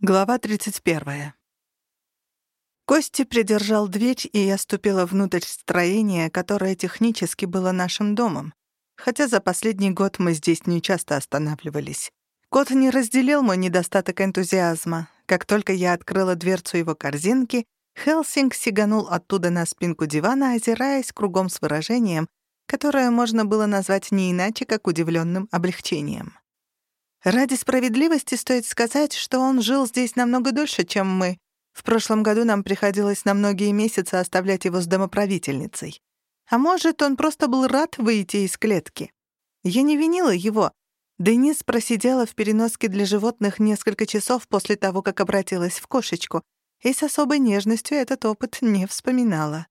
Глава 31. Кости придержал дверь, и я ступила внутрь строения, которое технически было нашим домом, хотя за последний год мы здесь не часто останавливались. Кот не разделил мой недостаток энтузиазма. Как только я открыла дверцу его корзинки, Хелсинг сиганул оттуда на спинку дивана, озираясь кругом с выражением, которое можно было назвать не иначе, как удивленным облегчением. Ради справедливости стоит сказать, что он жил здесь намного дольше, чем мы. В прошлом году нам приходилось на многие месяцы оставлять его с домоправительницей. А может, он просто был рад выйти из клетки. Я не винила его. Денис просидела в переноске для животных несколько часов после того, как обратилась в кошечку, и с особой нежностью этот опыт не вспоминала.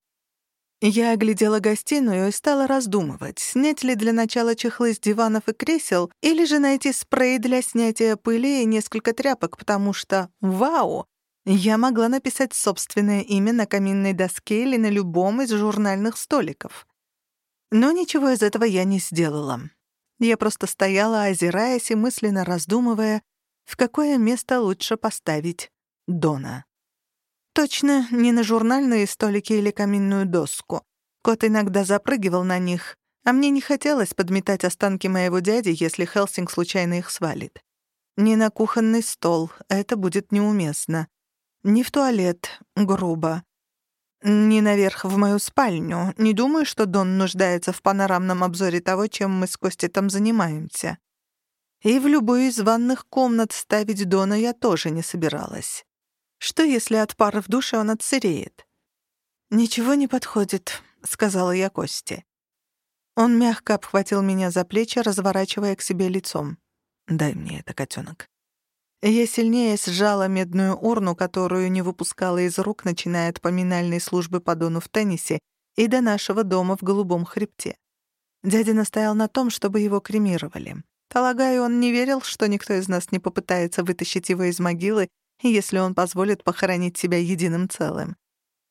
Я оглядела гостиную и стала раздумывать, снять ли для начала чехлы с диванов и кресел, или же найти спрей для снятия пыли и несколько тряпок, потому что, вау, я могла написать собственное имя на каминной доске или на любом из журнальных столиков. Но ничего из этого я не сделала. Я просто стояла, озираясь и мысленно раздумывая, в какое место лучше поставить Дона. Точно, не на журнальные столики или каминную доску. Кот иногда запрыгивал на них, а мне не хотелось подметать останки моего дяди, если Хелсинг случайно их свалит. Не на кухонный стол, это будет неуместно. Не в туалет, грубо. Не наверх в мою спальню. Не думаю, что Дон нуждается в панорамном обзоре того, чем мы с Костей там занимаемся. И в любую из ванных комнат ставить Дона я тоже не собиралась. Что, если от пары в душе он отсыреет? «Ничего не подходит», — сказала я Косте. Он мягко обхватил меня за плечи, разворачивая к себе лицом. «Дай мне это, котенок. Я сильнее сжала медную урну, которую не выпускала из рук, начиная от поминальной службы по Дону в теннисе и до нашего дома в Голубом хребте. Дядя настоял на том, чтобы его кремировали. Полагаю, он не верил, что никто из нас не попытается вытащить его из могилы если он позволит похоронить себя единым целым.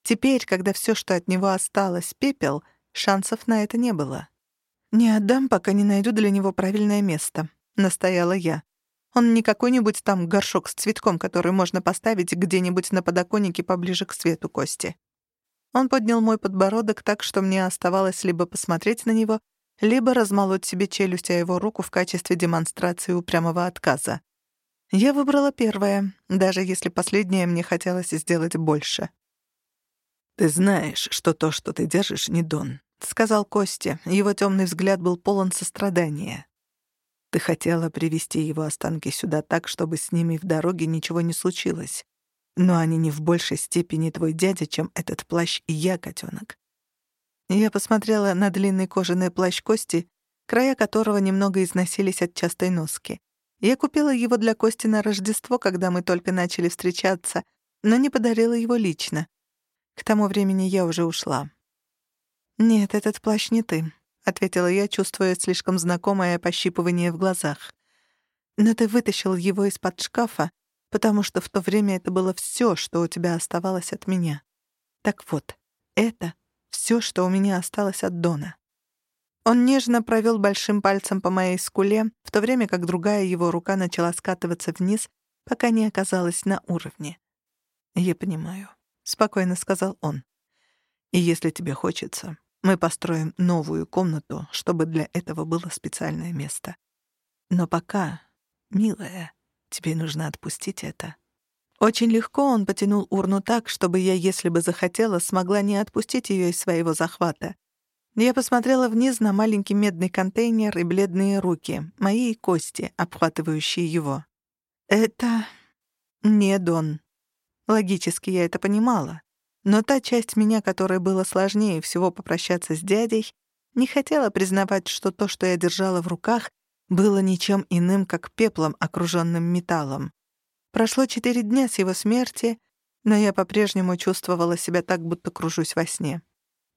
Теперь, когда все, что от него осталось, пепел, шансов на это не было. «Не отдам, пока не найду для него правильное место», — настояла я. «Он не какой-нибудь там горшок с цветком, который можно поставить где-нибудь на подоконнике поближе к свету кости». Он поднял мой подбородок так, что мне оставалось либо посмотреть на него, либо размолоть себе челюсть о его руку в качестве демонстрации упрямого отказа. Я выбрала первое, даже если последнее мне хотелось сделать больше. «Ты знаешь, что то, что ты держишь, не Дон», — сказал Костя. Его темный взгляд был полон сострадания. «Ты хотела привести его останки сюда так, чтобы с ними в дороге ничего не случилось. Но они не в большей степени твой дядя, чем этот плащ и я, котенок. Я посмотрела на длинный кожаный плащ Кости, края которого немного износились от частой носки. Я купила его для Кости на Рождество, когда мы только начали встречаться, но не подарила его лично. К тому времени я уже ушла. «Нет, этот плащ не ты», — ответила я, чувствуя слишком знакомое пощипывание в глазах. «Но ты вытащил его из-под шкафа, потому что в то время это было всё, что у тебя оставалось от меня. Так вот, это всё, что у меня осталось от Дона. Он нежно провел большим пальцем по моей скуле, в то время как другая его рука начала скатываться вниз, пока не оказалась на уровне. «Я понимаю», — спокойно сказал он. «И если тебе хочется, мы построим новую комнату, чтобы для этого было специальное место. Но пока, милая, тебе нужно отпустить это». Очень легко он потянул урну так, чтобы я, если бы захотела, смогла не отпустить ее из своего захвата. Я посмотрела вниз на маленький медный контейнер и бледные руки, мои кости, обхватывающие его. Это не Дон. Логически я это понимала. Но та часть меня, которой было сложнее всего попрощаться с дядей, не хотела признавать, что то, что я держала в руках, было ничем иным, как пеплом, окружённым металлом. Прошло четыре дня с его смерти, но я по-прежнему чувствовала себя так, будто кружусь во сне.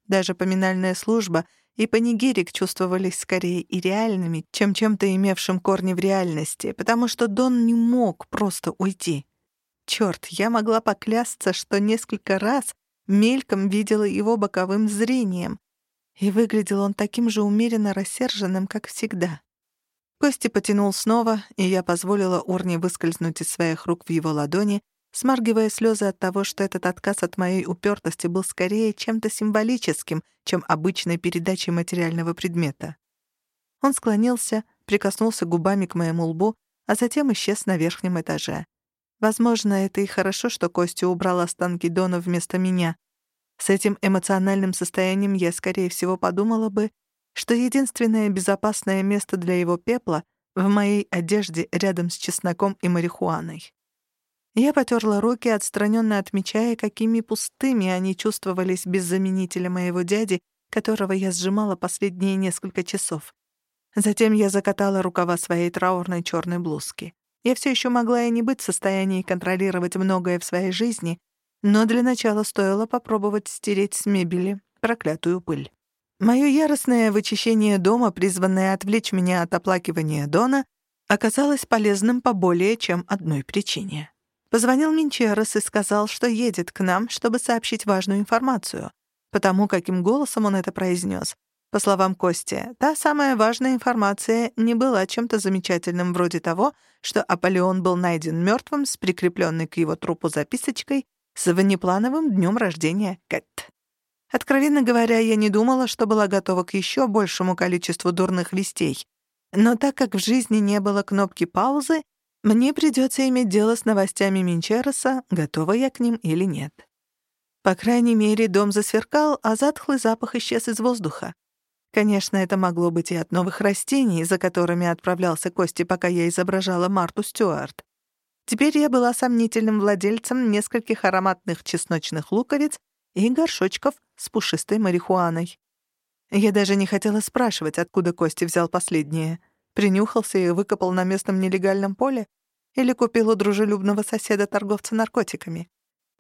Даже поминальная служба и панигирик чувствовались скорее и реальными, чем чем-то имевшим корни в реальности, потому что Дон не мог просто уйти. Чёрт, я могла поклясться, что несколько раз мельком видела его боковым зрением, и выглядел он таким же умеренно рассерженным, как всегда. Кости потянул снова, и я позволила урне выскользнуть из своих рук в его ладони, смаргивая слезы от того, что этот отказ от моей упертости был скорее чем-то символическим, чем обычной передачей материального предмета. Он склонился, прикоснулся губами к моему лбу, а затем исчез на верхнем этаже. Возможно, это и хорошо, что Костя убрал останки Дона вместо меня. С этим эмоциональным состоянием я, скорее всего, подумала бы, что единственное безопасное место для его пепла в моей одежде рядом с чесноком и марихуаной. Я потерла руки, отстраненно отмечая, какими пустыми они чувствовались без заменителя моего дяди, которого я сжимала последние несколько часов. Затем я закатала рукава своей траурной черной блузки. Я все еще могла и не быть в состоянии контролировать многое в своей жизни, но для начала стоило попробовать стереть с мебели проклятую пыль. Мое яростное вычищение дома, призванное отвлечь меня от оплакивания Дона, оказалось полезным по более чем одной причине. Позвонил Минчерос и сказал, что едет к нам, чтобы сообщить важную информацию. Потому каким голосом он это произнес. По словам Кости, та самая важная информация не была чем-то замечательным вроде того, что Аполеон был найден мертвым с прикрепленной к его трупу записочкой с внеплановым днем рождения Кэт. Откровенно говоря, я не думала, что была готова к еще большему количеству дурных вестей. Но так как в жизни не было кнопки паузы, мне придется иметь дело с новостями Минчероса, готова я к ним или нет. По крайней мере, дом засверкал, а затхлый запах исчез из воздуха. Конечно, это могло быть и от новых растений, за которыми отправлялся Кости, пока я изображала Марту Стюарт. Теперь я была сомнительным владельцем нескольких ароматных чесночных луковиц и горшочков с пушистой марихуаной. Я даже не хотела спрашивать, откуда Кости взял последнее. Принюхался и выкопал на местном нелегальном поле? Или купил у дружелюбного соседа-торговца наркотиками?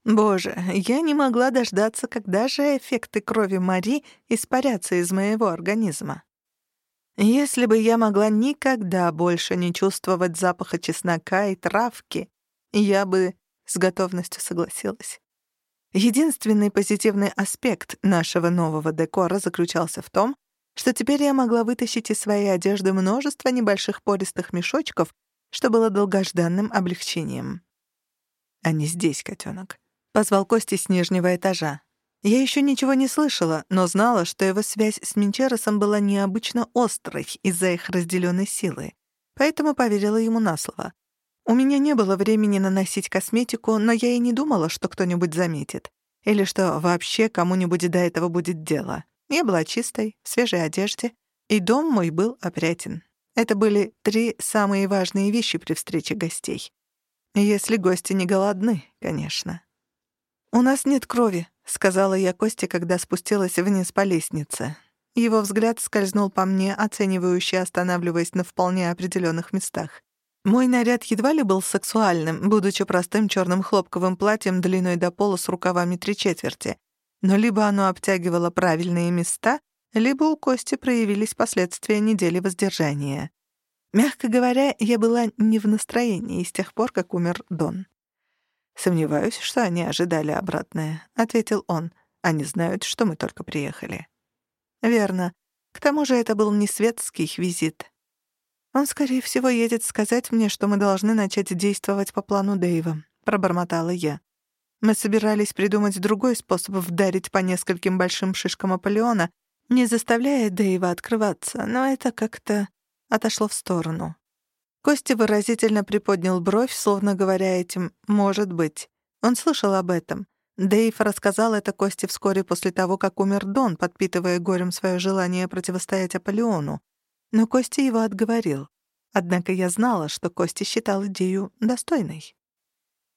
Боже, я не могла дождаться, когда же эффекты крови Мари испарятся из моего организма. Если бы я могла никогда больше не чувствовать запаха чеснока и травки, я бы с готовностью согласилась. Единственный позитивный аспект нашего нового декора заключался в том, что теперь я могла вытащить из своей одежды множество небольших пористых мешочков, что было долгожданным облегчением. «Они здесь, котенок», — позвал Кости с нижнего этажа. Я еще ничего не слышала, но знала, что его связь с Минчеросом была необычно острой из-за их разделенной силы, поэтому поверила ему на слово. У меня не было времени наносить косметику, но я и не думала, что кто-нибудь заметит. Или что вообще кому-нибудь до этого будет дело. Я была чистой, в свежей одежде, и дом мой был опрятен. Это были три самые важные вещи при встрече гостей. Если гости не голодны, конечно. «У нас нет крови», — сказала я Косте, когда спустилась вниз по лестнице. Его взгляд скользнул по мне, оценивающе останавливаясь на вполне определенных местах. Мой наряд едва ли был сексуальным, будучи простым черным хлопковым платьем длиной до пола с рукавами три четверти, но либо оно обтягивало правильные места, либо у Кости проявились последствия недели воздержания. Мягко говоря, я была не в настроении с тех пор, как умер Дон. «Сомневаюсь, что они ожидали обратное», — ответил он. «Они знают, что мы только приехали». «Верно. К тому же это был не светский визит. Он, скорее всего, едет сказать мне, что мы должны начать действовать по плану Дэйва», — пробормотала я. Мы собирались придумать другой способ вдарить по нескольким большим шишкам Аполеона, не заставляя Дэйва открываться, но это как-то отошло в сторону. Костя выразительно приподнял бровь, словно говоря этим «может быть». Он слышал об этом. Дэйв рассказал это Косте вскоре после того, как умер Дон, подпитывая горем свое желание противостоять Аполеону. Но Костя его отговорил. Однако я знала, что Костя считал идею достойной.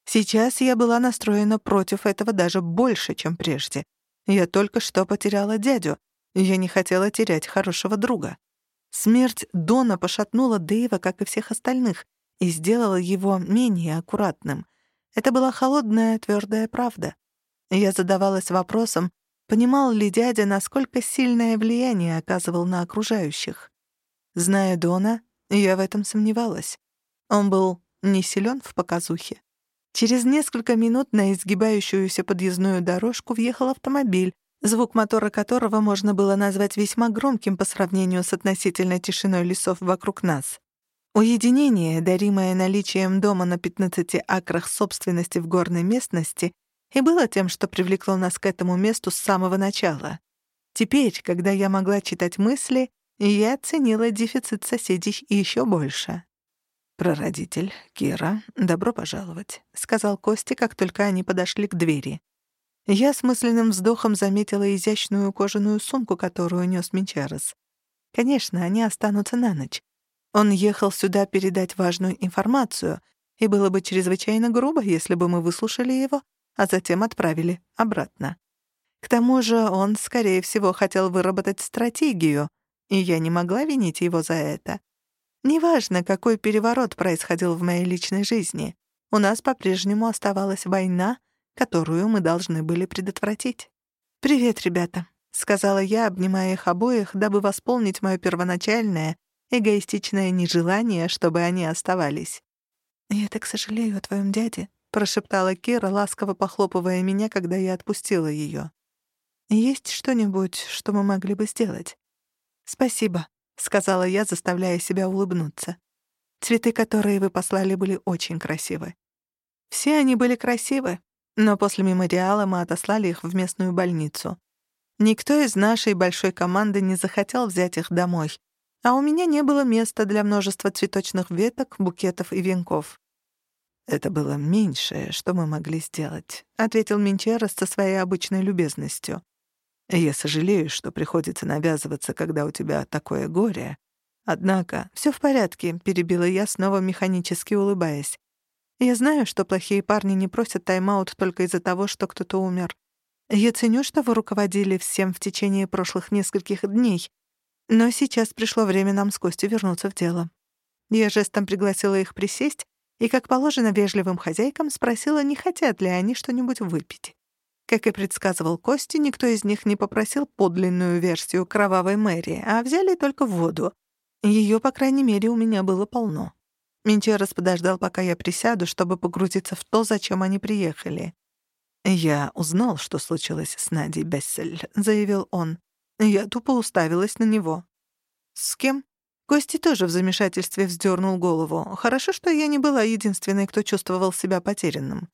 Сейчас я была настроена против этого даже больше, чем прежде. Я только что потеряла дядю. Я не хотела терять хорошего друга. Смерть Дона пошатнула Дэйва, как и всех остальных, и сделала его менее аккуратным. Это была холодная, твердая правда. Я задавалась вопросом, понимал ли дядя, насколько сильное влияние оказывал на окружающих. Зная Дона, я в этом сомневалась. Он был не силен в показухе. Через несколько минут на изгибающуюся подъездную дорожку въехал автомобиль, звук мотора которого можно было назвать весьма громким по сравнению с относительной тишиной лесов вокруг нас. Уединение, даримое наличием дома на 15 акрах собственности в горной местности, и было тем, что привлекло нас к этому месту с самого начала. Теперь, когда я могла читать мысли, я оценила дефицит соседей еще больше. «Прародитель, Кира, добро пожаловать», — сказал Кости, как только они подошли к двери. Я с мысленным вздохом заметила изящную кожаную сумку, которую нес Минчарес. Конечно, они останутся на ночь. Он ехал сюда передать важную информацию, и было бы чрезвычайно грубо, если бы мы выслушали его, а затем отправили обратно. К тому же он, скорее всего, хотел выработать стратегию, и я не могла винить его за это. Неважно, какой переворот происходил в моей личной жизни, у нас по-прежнему оставалась война — которую мы должны были предотвратить. «Привет, ребята», — сказала я, обнимая их обоих, дабы восполнить моё первоначальное, эгоистичное нежелание, чтобы они оставались. «Я так сожалею о твоем дяде», — прошептала Кира, ласково похлопывая меня, когда я отпустила её. «Есть что-нибудь, что мы могли бы сделать?» «Спасибо», — сказала я, заставляя себя улыбнуться. «Цветы, которые вы послали, были очень красивы». Все они были красивы, но после мемориала мы отослали их в местную больницу. Никто из нашей большой команды не захотел взять их домой, а у меня не было места для множества цветочных веток, букетов и венков. «Это было меньшее, что мы могли сделать», — ответил Минчерос со своей обычной любезностью. «Я сожалею, что приходится навязываться, когда у тебя такое горе. Однако все в порядке», — перебила я, снова механически улыбаясь. Я знаю, что плохие парни не просят тайм-аут только из-за того, что кто-то умер. Я ценю, что вы руководили всем в течение прошлых нескольких дней, но сейчас пришло время нам с Костей вернуться в дело. Я жестом пригласила их присесть и, как положено вежливым хозяйкам, спросила, не хотят ли они что-нибудь выпить. Как и предсказывал Кости, никто из них не попросил подлинную версию кровавой Мэри, а взяли только воду. Ее, по крайней мере, у меня было полно. Менчерос подождал, пока я присяду, чтобы погрузиться в то, зачем они приехали. «Я узнал, что случилось с Надей Бессель», — заявил он. Я тупо уставилась на него. «С кем?» Кости тоже в замешательстве вздернул голову. Хорошо, что я не была единственной, кто чувствовал себя потерянным.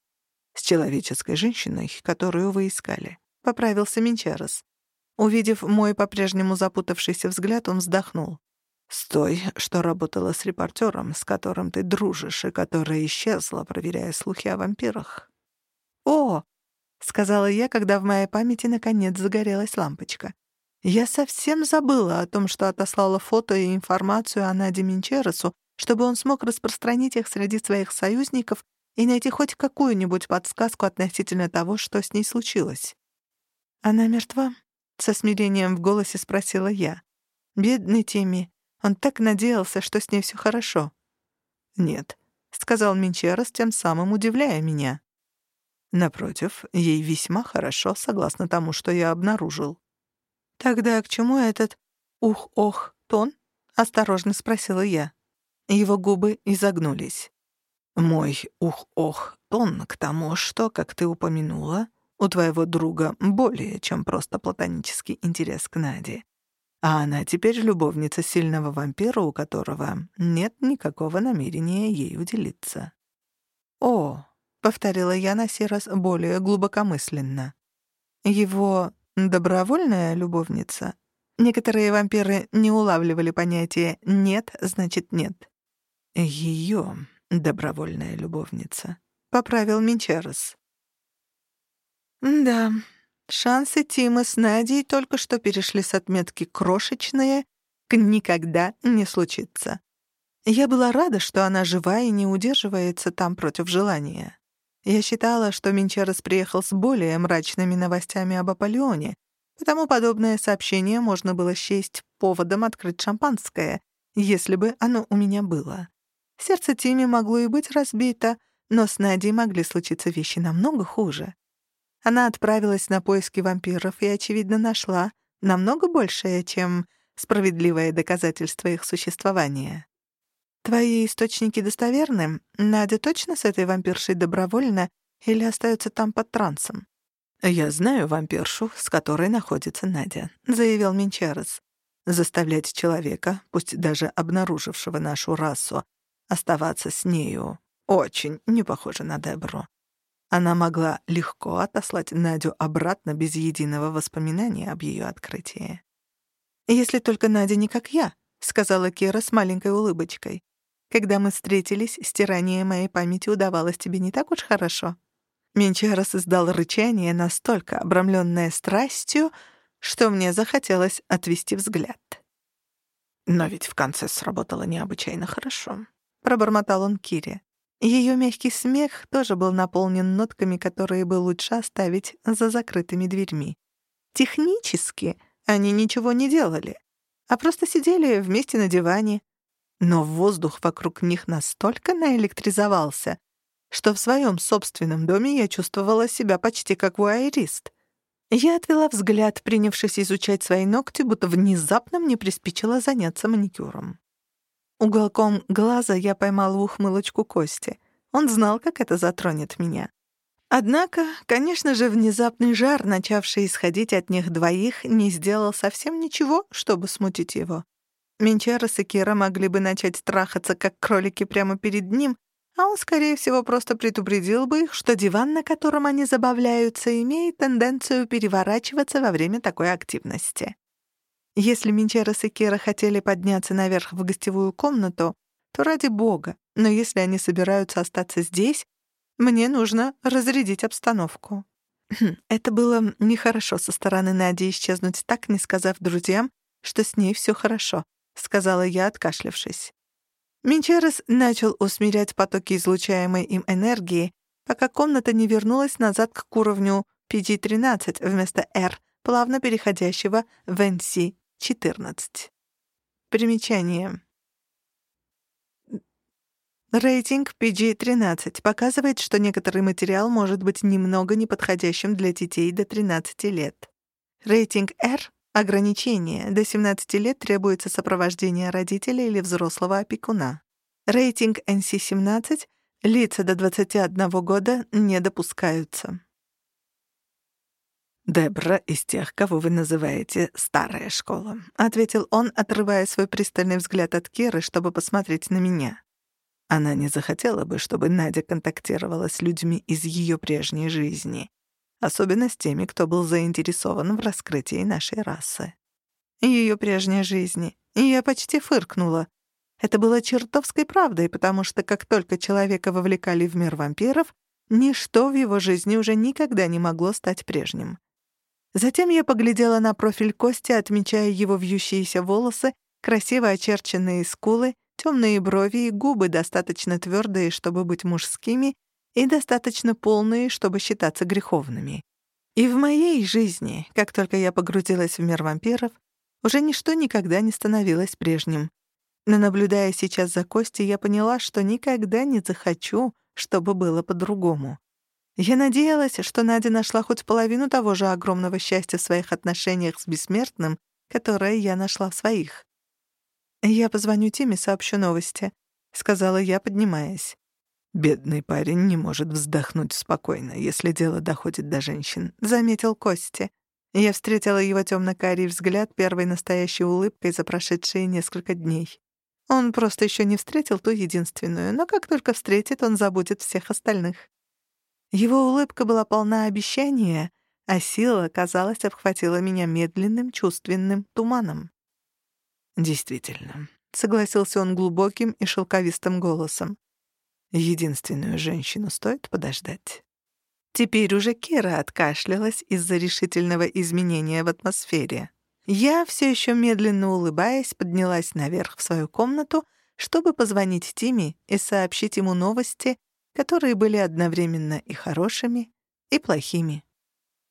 «С человеческой женщиной, которую вы искали», — поправился Менчарос. Увидев мой по-прежнему запутавшийся взгляд, он вздохнул. С той, что работала с репортером, с которым ты дружишь, и которая исчезла, проверяя слухи о вампирах. «О!» — сказала я, когда в моей памяти наконец загорелась лампочка. Я совсем забыла о том, что отослала фото и информацию о Наде Минчересу, чтобы он смог распространить их среди своих союзников и найти хоть какую-нибудь подсказку относительно того, что с ней случилось. «Она мертва?» — со смирением в голосе спросила я. «Бедный Тимми. Он так надеялся, что с ней все хорошо. «Нет», — сказал Минчерос, тем самым удивляя меня. Напротив, ей весьма хорошо, согласно тому, что я обнаружил. «Тогда к чему этот «ух-ох» тон?» — осторожно спросила я. Его губы изогнулись. «Мой «ух-ох» тон к тому, что, как ты упомянула, у твоего друга более чем просто платонический интерес к Наде. А она теперь любовница сильного вампира, у которого нет никакого намерения ей уделиться. «О», — повторила я на сей раз более глубокомысленно, «его добровольная любовница?» Некоторые вампиры не улавливали понятие «нет» значит «нет». «Её добровольная любовница», — поправил Минчерос. «Да, Шансы Тима с Надей только что перешли с отметки «крошечные» к «никогда не случится». Я была рада, что она жива и не удерживается там против желания. Я считала, что Минчерес приехал с более мрачными новостями об Аполеоне, потому подобное сообщение можно было счесть поводом открыть шампанское, если бы оно у меня было. Сердце Тими могло и быть разбито, но с Надей могли случиться вещи намного хуже. Она отправилась на поиски вампиров и, очевидно, нашла намного большее, чем справедливое доказательство их существования. Твои источники достоверны? Надя точно с этой вампиршей добровольно или остается там под трансом? «Я знаю вампиршу, с которой находится Надя», — заявил Минчарес. Заставлять человека, пусть даже обнаружившего нашу расу, оставаться с нею очень не похоже на Дебру. Она могла легко отослать Надю обратно без единого воспоминания об ее открытии. «Если только Надя не как я», — сказала Кира с маленькой улыбочкой. «Когда мы встретились, стирание моей памяти удавалось тебе не так уж хорошо». Менчарос издал рычание, настолько обрамленное страстью, что мне захотелось отвести взгляд. «Но ведь в конце сработало необычайно хорошо», — пробормотал он Кире. Ее мягкий смех тоже был наполнен нотками, которые бы лучше оставить за закрытыми дверьми. Технически они ничего не делали, а просто сидели вместе на диване. Но воздух вокруг них настолько наэлектризовался, что в своем собственном доме я чувствовала себя почти как вуайерист. Я отвела взгляд, принявшись изучать свои ногти, будто внезапно мне приспичило заняться маникюром. Уголком глаза я поймала ухмылочку Кости. Он знал, как это затронет меня. Однако, конечно же, внезапный жар, начавший исходить от них двоих, не сделал совсем ничего, чтобы смутить его. Менчерос и Кира могли бы начать трахаться, как кролики, прямо перед ним, а он, скорее всего, просто предупредил бы их, что диван, на котором они забавляются, имеет тенденцию переворачиваться во время такой активности. Если Минчерос и Кира хотели подняться наверх в гостевую комнату, то ради бога, но если они собираются остаться здесь, мне нужно разрядить обстановку. Хм, это было нехорошо со стороны Нади исчезнуть так, не сказав друзьям, что с ней все хорошо, сказала я, откашлявшись. Минчерес начал усмирять потоки излучаемой им энергии, пока комната не вернулась назад к уровню PG-13 вместо R, плавно переходящего в NC 14. Примечание. Рейтинг PG-13 показывает, что некоторый материал может быть немного неподходящим для детей до 13 лет. Рейтинг R — ограничение. До 17 лет требуется сопровождение родителя или взрослого опекуна. Рейтинг NC-17 — лица до 21 года не допускаются. «Дебра из тех, кого вы называете «старая школа», — ответил он, отрывая свой пристальный взгляд от Киры, чтобы посмотреть на меня. Она не захотела бы, чтобы Надя контактировала с людьми из ее прежней жизни, особенно с теми, кто был заинтересован в раскрытии нашей расы. Ее прежней жизни. И я почти фыркнула. Это было чертовской правдой, потому что как только человека вовлекали в мир вампиров, ничто в его жизни уже никогда не могло стать прежним. Затем я поглядела на профиль Кости, отмечая его вьющиеся волосы, красиво очерченные скулы, темные брови и губы достаточно твердые, чтобы быть мужскими, и достаточно полные, чтобы считаться греховными. И в моей жизни, как только я погрузилась в мир вампиров, уже ничто никогда не становилось прежним. Но наблюдая сейчас за Костей, я поняла, что никогда не захочу, чтобы было по-другому. Я надеялась, что Надя нашла хоть половину того же огромного счастья в своих отношениях с бессмертным, которое я нашла в своих. «Я позвоню Тиме, сообщу новости», — сказала я, поднимаясь. «Бедный парень не может вздохнуть спокойно, если дело доходит до женщин», — заметил Кости. Я встретила его темно-карий взгляд первой настоящей улыбкой за прошедшие несколько дней. Он просто еще не встретил ту единственную, но как только встретит, он забудет всех остальных. Его улыбка была полна обещания, а сила, казалось, обхватила меня медленным чувственным туманом. «Действительно», — согласился он глубоким и шелковистым голосом. «Единственную женщину стоит подождать». Теперь уже Кира откашлялась из-за решительного изменения в атмосфере. Я, все еще медленно улыбаясь, поднялась наверх в свою комнату, чтобы позвонить Тиме и сообщить ему новости которые были одновременно и хорошими, и плохими.